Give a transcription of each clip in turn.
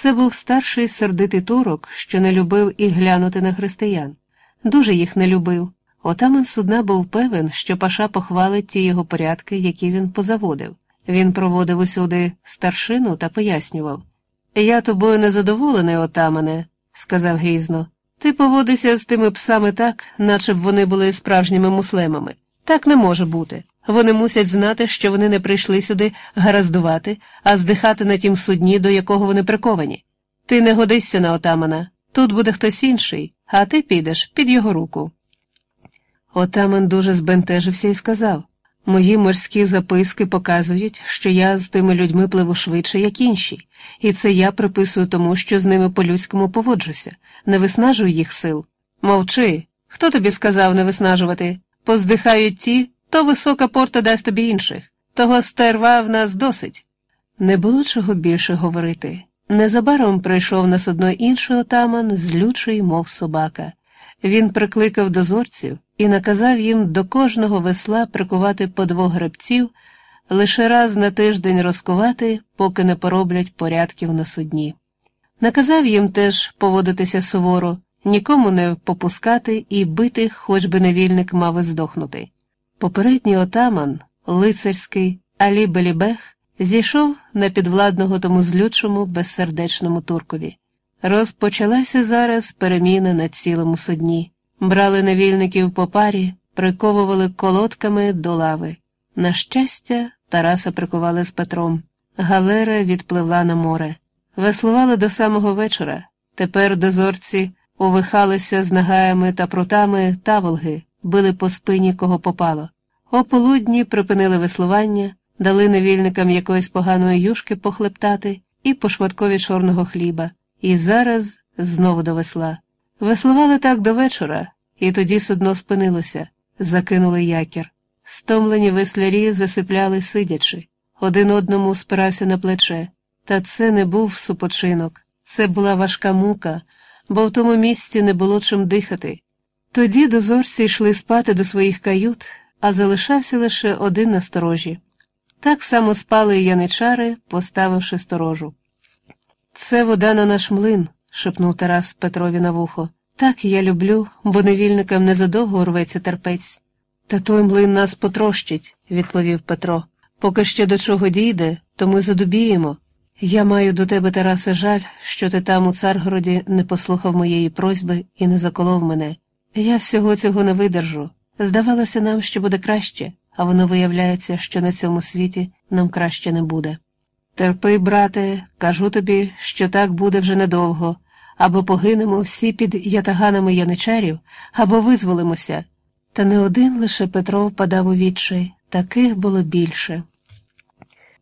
Це був старший сердитий турок, що не любив і глянути на християн. Дуже їх не любив. Отаман судна був певен, що Паша похвалить ті його порядки, які він позаводив. Він проводив усюди старшину та пояснював Я тобою незадоволений, отамане, сказав грізно. Ти поводишся з тими псами так, наче б вони були справжніми муслимами. Так не може бути. Вони мусять знати, що вони не прийшли сюди гараздувати, а здихати на тім судні, до якого вони приковані. Ти не годишся на отамана. Тут буде хтось інший, а ти підеш під його руку. Отаман дуже збентежився і сказав Мої морські записки показують, що я з тими людьми пливу швидше, як інші, і це я приписую тому, що з ними по-людському поводжуся, не виснажую їх сил. Мовчи. Хто тобі сказав не виснажувати? Поздихають ті, то висока порта дасть тобі інших. Того стерва в нас досить. Не було чого більше говорити. Незабаром прийшов на судно інший отаман, злючий, мов собака. Він прикликав дозорців і наказав їм до кожного весла прикувати по двох гребців, лише раз на тиждень розкувати, поки не пороблять порядків на судні. Наказав їм теж поводитися суворо, нікому не попускати і бити, хоч би невільник мав і здохнути. Попередній отаман, лицарський Алі Белібех, зійшов на підвладного тому злючому, безсердечному туркові. Розпочалася зараз переміна на цілому судні. Брали невільників по парі, приковували колодками до лави. На щастя, Тараса прикували з Петром. Галера відпливла на море. Веслували до самого вечора. Тепер дозорці увихалися з нагаями та прутами таволги, били по спині кого попало. О полудні припинили веслування, дали невільникам якоїсь поганої юшки похлептати і по шматкові чорного хліба. І зараз знову до весла. Веслували так до вечора, і тоді судно спинилося, закинули якір. Стомлені веслярі засипляли сидячи, один одному спирався на плече. Та це не був супочинок, це була важка мука, бо в тому місці не було чим дихати. Тоді дозорці йшли спати до своїх кают, а залишався лише один на сторожі. Так само спали й яничари, поставивши сторожу. Це вода на наш млин, шепнув Тарас Петрові на вухо. Так я люблю, бо невільникам незадовго рветься терпець. Та той млин нас потрощить, відповів Петро. Поки ще до чого дійде, то ми задубіємо. Я маю до тебе, Тарасе, жаль, що ти там у Царгороді не послухав моєї просьби і не заколов мене. Я всього цього не видержу. Здавалося нам, що буде краще, а воно виявляється, що на цьому світі нам краще не буде. Терпи, брате, кажу тобі, що так буде вже недовго, або погинемо всі під ятаганами яничарів, або визволимося. Та не один лише Петро впадав у відчай, таких було більше.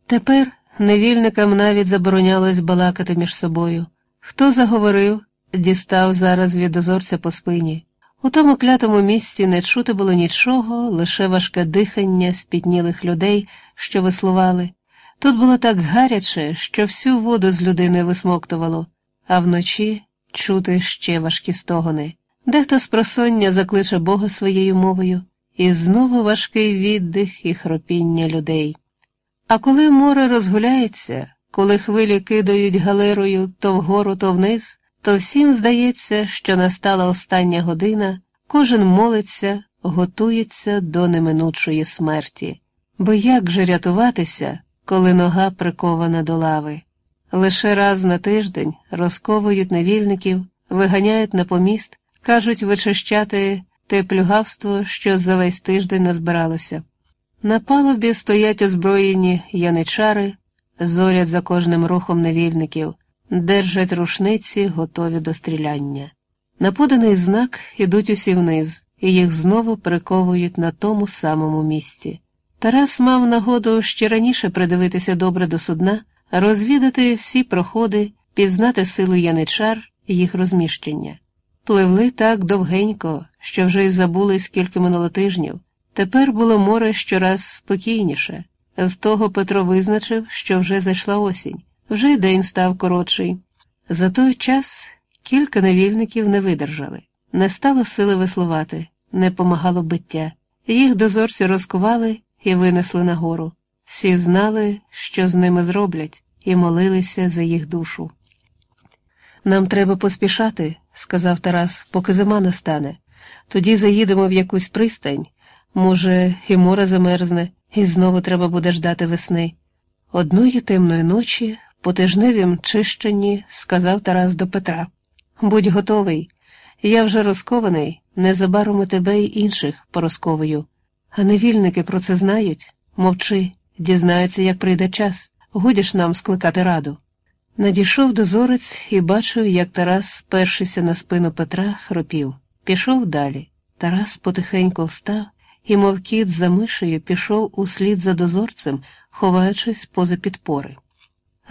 Тепер невільникам навіть заборонялось балакати між собою. Хто заговорив, дістав зараз від дозорця по спині. У тому клятому місці не чути було нічого, лише важке дихання спітнілих людей, що веслували. Тут було так гаряче, що всю воду з людини висмоктувало, а вночі чути ще важкі стогони. Дехто з просоння закличе Бога своєю мовою, і знову важкий віддих і хропіння людей. А коли море розгуляється, коли хвилі кидають галерою то вгору, то вниз, то всім здається, що настала остання година, кожен молиться, готується до неминучої смерті. Бо як же рятуватися? коли нога прикована до лави. Лише раз на тиждень розковують невільників, виганяють на поміст, кажуть вичищати те плюгавство, що за весь тиждень назбиралося. На палубі стоять озброєні яничари, зорять за кожним рухом невільників, держать рушниці, готові до стріляння. На поданий знак ідуть усі вниз, і їх знову приковують на тому самому місці. Тарас мав нагоду ще раніше придивитися добре до судна, розвідати всі проходи, пізнати силу яничар і їх розміщення. Пливли так довгенько, що вже й забули скільки минуло тижнів. Тепер було море щораз спокійніше. З того Петро визначив, що вже зайшла осінь, вже й день став коротший. За той час кілька невільників не видержали, не стало сили веслувати, не помагало биття. Їх дозорці розкували і винесли нагору. Всі знали, що з ними зроблять, і молилися за їх душу. Нам треба поспішати, сказав Тарас, поки зима настане. Тоді заїдемо в якусь пристань. Може, і море замерзне, і знову треба буде ждати весни. Одної темної ночі, по тижневім чищенні, сказав Тарас до Петра. Будь готовий, я вже розкований, незабаром і тебе й інших порозковую. А невільники про це знають? Мовчи, дізнаються, як прийде час, годіш нам скликати раду. Надійшов дозорець і бачив, як Тарас, спершися на спину Петра, хропів. Пішов далі. Тарас потихеньку встав і, мов кіт за мишею, пішов услід за дозорцем, ховаючись поза підпори.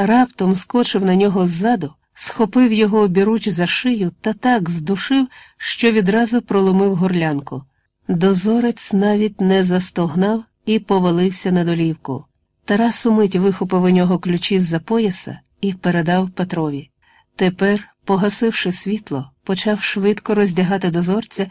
Раптом скочив на нього ззаду, схопив його обіруч за шию та так здушив, що відразу проломив горлянку. Дозорець навіть не застогнав і повалився на долівку. Тарас умить вихопив у нього ключі з-за пояса і передав Петрові. Тепер, погасивши світло, почав швидко роздягати дозорця